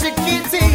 should get it.